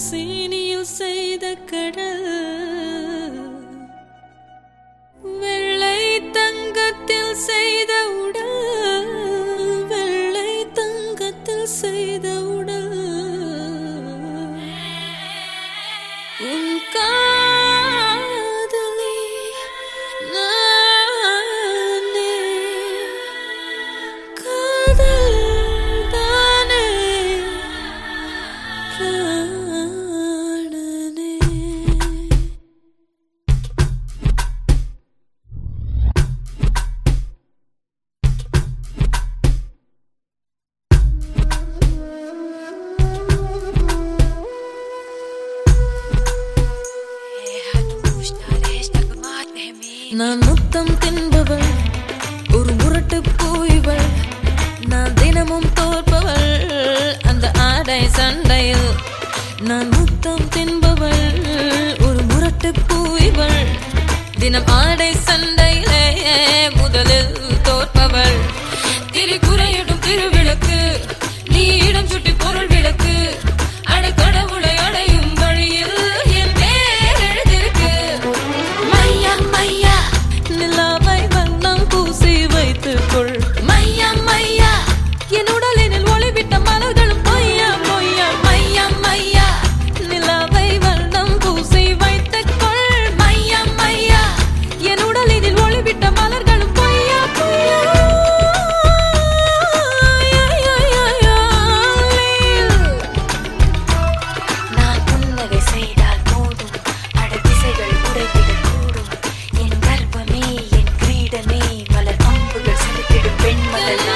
சேனியில் செய்த கடன் நான் முத்தம் தின்பவள் ஒரு முரட்டு போய்வள் நான் தினமும் தோற்பவள் அந்த ஆடை சண்டையில் நான் முத்தம் தின்பவள் ஒரு முரட்டு பூய்வள் தினம் ஆடை சண்டையிலே முதலில் baby, bring my baby.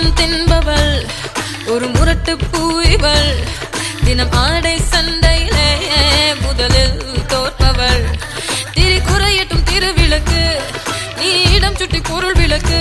மாமிசம் தின்பவள் ஒரு முரட்டு பூவிவள் தினம் ஆடை சண்டையிலே முதலில் தோற்பவள். திரி குறையட்டும் திருவிளக்கு நீ இடம் சுட்டி பொருள் விளக்கு.